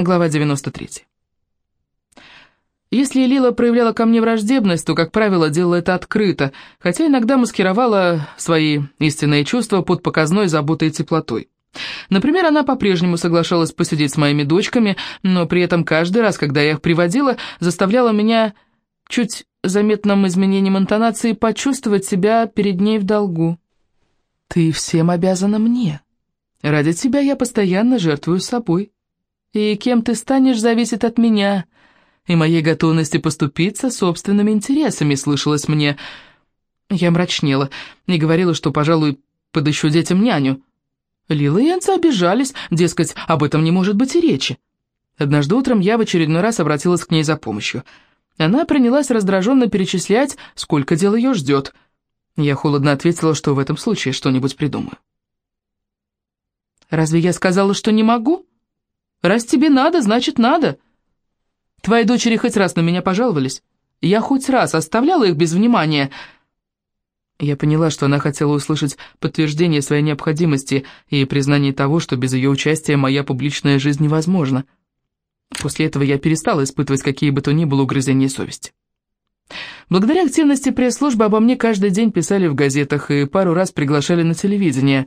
Глава 93. Если Лила проявляла ко мне враждебность, то, как правило, делала это открыто, хотя иногда маскировала свои истинные чувства под показной заботой и теплотой. Например, она по-прежнему соглашалась посидеть с моими дочками, но при этом каждый раз, когда я их приводила, заставляла меня чуть заметным изменением интонации почувствовать себя перед ней в долгу. «Ты всем обязана мне. Ради тебя я постоянно жертвую собой. И кем ты станешь, зависит от меня, и моей готовности поступиться собственными интересами», — слышалось мне. Я мрачнела и говорила, что, пожалуй, подыщу детям няню. Лила и Энца обижались, дескать, об этом не может быть и речи. Однажды утром я в очередной раз обратилась к ней за помощью — она принялась раздраженно перечислять, сколько дел ее ждет. Я холодно ответила, что в этом случае что-нибудь придумаю. «Разве я сказала, что не могу? Раз тебе надо, значит надо. Твои дочери хоть раз на меня пожаловались. Я хоть раз оставляла их без внимания». Я поняла, что она хотела услышать подтверждение своей необходимости и признание того, что без ее участия моя публичная жизнь невозможна. После этого я перестала испытывать какие бы то ни было угрызения совести. Благодаря активности пресс-службы обо мне каждый день писали в газетах и пару раз приглашали на телевидение.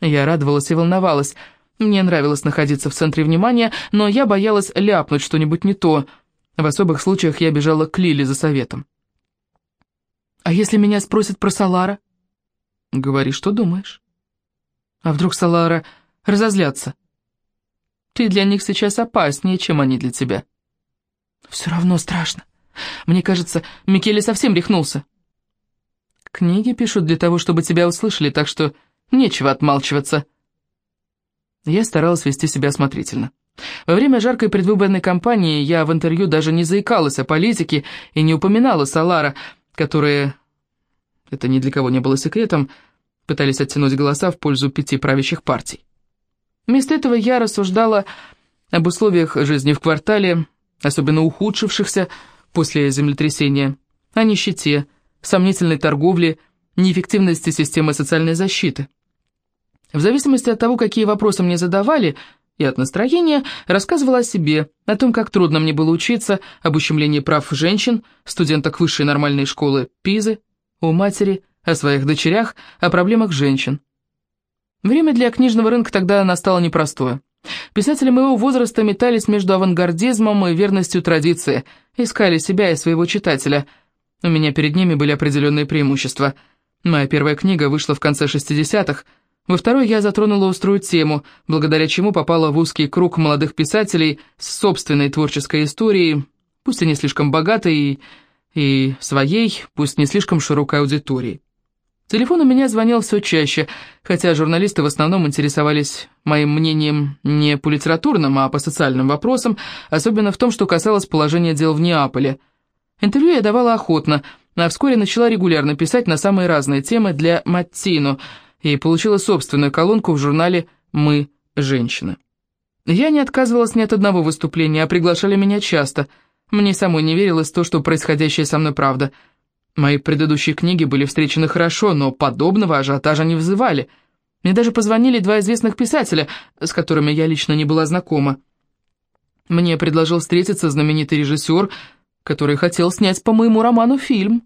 Я радовалась и волновалась. Мне нравилось находиться в центре внимания, но я боялась ляпнуть что-нибудь не то. В особых случаях я бежала к Лиле за советом. «А если меня спросят про Салара?» «Говори, что думаешь». «А вдруг Салара разозлятся?» Ты для них сейчас опаснее, чем они для тебя». «Все равно страшно. Мне кажется, Микеле совсем рехнулся». «Книги пишут для того, чтобы тебя услышали, так что нечего отмалчиваться». Я старалась вести себя осмотрительно. Во время жаркой предвыборной кампании я в интервью даже не заикалась о политике и не упоминала Салара, которые, это ни для кого не было секретом, пытались оттянуть голоса в пользу пяти правящих партий. Вместо этого я рассуждала об условиях жизни в квартале, особенно ухудшившихся после землетрясения, о нищете, сомнительной торговле, неэффективности системы социальной защиты. В зависимости от того, какие вопросы мне задавали, и от настроения, рассказывала о себе, о том, как трудно мне было учиться, об ущемлении прав женщин, студенток высшей нормальной школы Пизы, о матери, о своих дочерях, о проблемах женщин. Время для книжного рынка тогда настало непростое. Писатели моего возраста метались между авангардизмом и верностью традиции, искали себя и своего читателя. У меня перед ними были определенные преимущества. Моя первая книга вышла в конце 60-х, во второй я затронула острую тему, благодаря чему попала в узкий круг молодых писателей с собственной творческой историей, пусть и не слишком богатой, и своей, пусть не слишком широкой аудиторией. Телефон у меня звонил все чаще, хотя журналисты в основном интересовались моим мнением не по литературным, а по социальным вопросам, особенно в том, что касалось положения дел в Неаполе. Интервью я давала охотно, а вскоре начала регулярно писать на самые разные темы для Маттино и получила собственную колонку в журнале «Мы – женщины». Я не отказывалась ни от одного выступления, а приглашали меня часто. Мне самой не верилось то, что происходящее со мной правда – Мои предыдущие книги были встречены хорошо, но подобного ажиотажа не вызывали. Мне даже позвонили два известных писателя, с которыми я лично не была знакома. Мне предложил встретиться знаменитый режиссер, который хотел снять по моему роману фильм.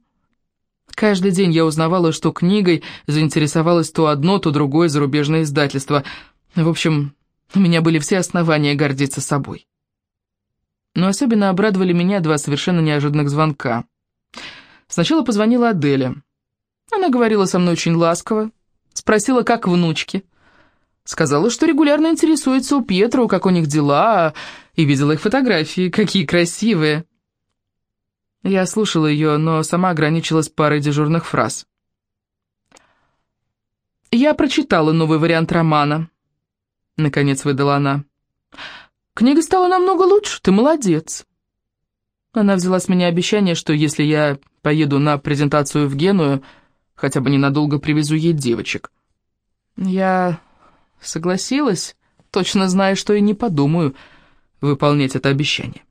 Каждый день я узнавала, что книгой заинтересовалось то одно, то другое зарубежное издательство. В общем, у меня были все основания гордиться собой. Но особенно обрадовали меня два совершенно неожиданных звонка — Сначала позвонила Аделя. Она говорила со мной очень ласково, спросила, как внучки. Сказала, что регулярно интересуется у Пьетро, как у них дела, и видела их фотографии, какие красивые. Я слушала ее, но сама ограничилась парой дежурных фраз. «Я прочитала новый вариант романа», — наконец выдала она. «Книга стала намного лучше, ты молодец». Она взяла с меня обещание, что если я поеду на презентацию в Геную, хотя бы ненадолго привезу ей девочек. Я согласилась, точно зная, что и не подумаю выполнять это обещание.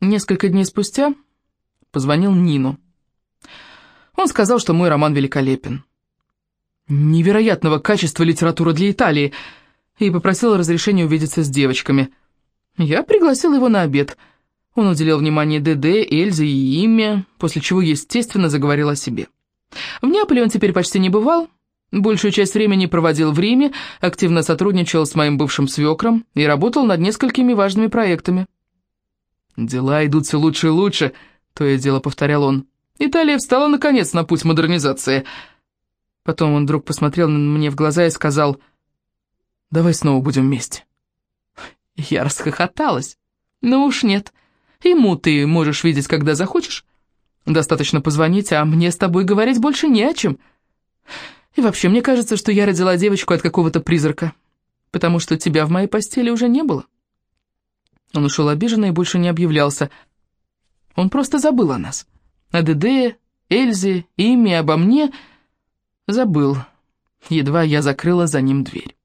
Несколько дней спустя позвонил Нину. Он сказал, что мой роман великолепен. Невероятного качества литература для Италии. и попросил разрешения увидеться с девочками. Я пригласил его на обед. Он уделил внимание ДД, Эльзе и Имме, после чего, естественно, заговорил о себе. В Неаполе он теперь почти не бывал, большую часть времени проводил в Риме, активно сотрудничал с моим бывшим свекром и работал над несколькими важными проектами. «Дела идут все лучше и лучше», — то и дело повторял он. «Италия встала, наконец, на путь модернизации». Потом он вдруг посмотрел мне в глаза и сказал, «Давай снова будем вместе». Я расхохоталась. «Ну уж нет. Ему ты можешь видеть, когда захочешь. Достаточно позвонить, а мне с тобой говорить больше не о чем. И вообще, мне кажется, что я родила девочку от какого-то призрака, потому что тебя в моей постели уже не было». Он ушел обиженный и больше не объявлялся. Он просто забыл о нас. О Деде, Эльзе, имя, обо мне. Забыл. Едва я закрыла за ним дверь.